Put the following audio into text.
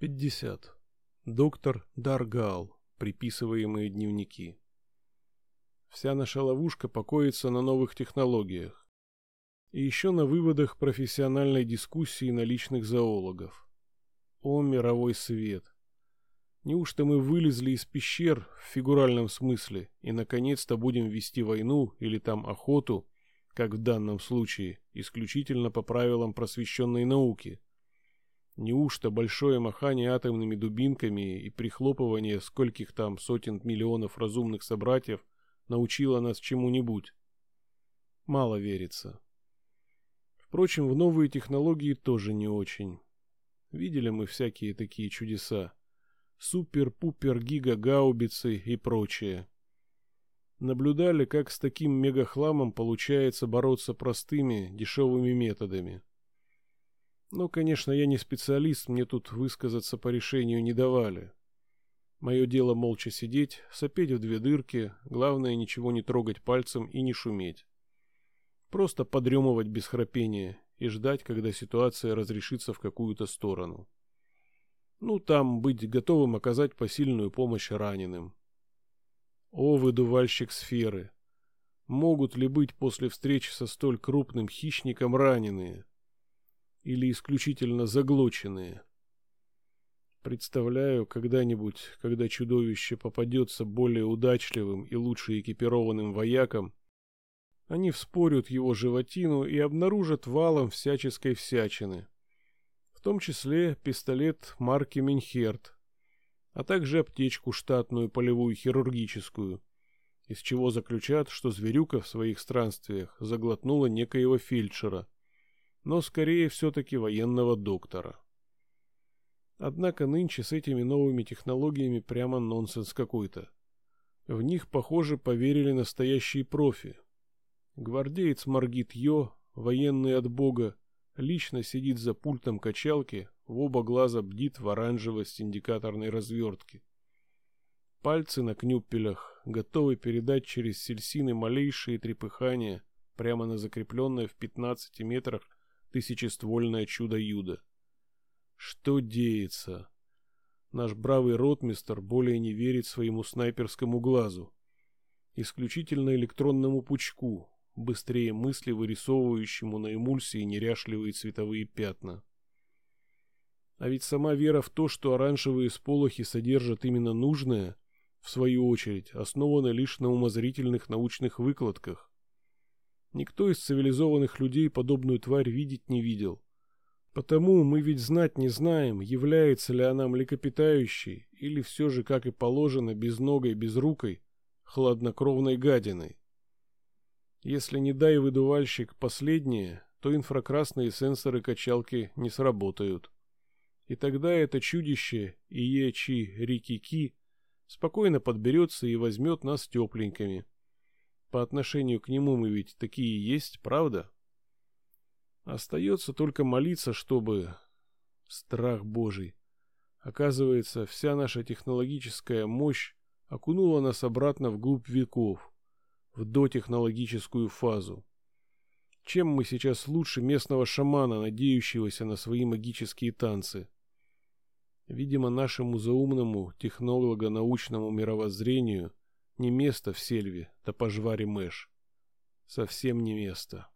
50. Доктор Даргал. Приписываемые дневники. Вся наша ловушка покоится на новых технологиях. И еще на выводах профессиональной дискуссии наличных зоологов. О, мировой свет! Неужто мы вылезли из пещер в фигуральном смысле и наконец-то будем вести войну или там охоту, как в данном случае, исключительно по правилам просвещенной науки? Неужто большое махание атомными дубинками и прихлопывание скольких там сотен миллионов разумных собратьев научило нас чему-нибудь? Мало верится. Впрочем, в новые технологии тоже не очень. Видели мы всякие такие чудеса. Супер-пупер-гига-гаубицы и прочее. Наблюдали, как с таким мегахламом получается бороться простыми, дешевыми методами. Но, конечно, я не специалист, мне тут высказаться по решению не давали. Мое дело молча сидеть, сопеть в две дырки, главное ничего не трогать пальцем и не шуметь. Просто подремывать без храпения и ждать, когда ситуация разрешится в какую-то сторону. Ну, там быть готовым оказать посильную помощь раненым. О, выдувальщик сферы! Могут ли быть после встречи со столь крупным хищником раненые? Или исключительно заглоченные. Представляю, когда-нибудь, когда чудовище попадется более удачливым и лучше экипированным воякам, они вспорют его животину и обнаружат валом всяческой всячины, в том числе пистолет марки Минхерт, а также аптечку штатную полевую хирургическую, из чего заключат, что зверюка в своих странствиях заглотнула некоего фельдшера – но скорее все-таки военного доктора. Однако нынче с этими новыми технологиями прямо нонсенс какой-то. В них, похоже, поверили настоящие профи. Гвардеец Маргит Йо, военный от бога, лично сидит за пультом качалки, в оба глаза бдит в оранжевости индикаторной развертки. Пальцы на кнюпелях, готовы передать через сельсины малейшие трепыхания прямо на закрепленное в 15 метрах тысячествольное чудо-юдо. Что деется? Наш бравый ротмистер более не верит своему снайперскому глазу. Исключительно электронному пучку, быстрее мысли вырисовывающему на эмульсии неряшливые цветовые пятна. А ведь сама вера в то, что оранжевые сполохи содержат именно нужное, в свою очередь, основана лишь на умозрительных научных выкладках. Никто из цивилизованных людей подобную тварь видеть не видел. Потому мы ведь знать не знаем, является ли она млекопитающей или все же, как и положено, безногой, безрукой, хладнокровной гадиной. Если не дай выдувальщик последнее, то инфракрасные сенсоры качалки не сработают. И тогда это чудище Иечи Рикики спокойно подберется и возьмет нас тепленькими. По отношению к нему мы ведь такие есть, правда? Остается только молиться, чтобы... Страх Божий. Оказывается, вся наша технологическая мощь окунула нас обратно вглубь веков, в дотехнологическую фазу. Чем мы сейчас лучше местного шамана, надеющегося на свои магические танцы? Видимо, нашему заумному технолого-научному мировоззрению – не место в сельве, да пожваре мэш. Совсем не место.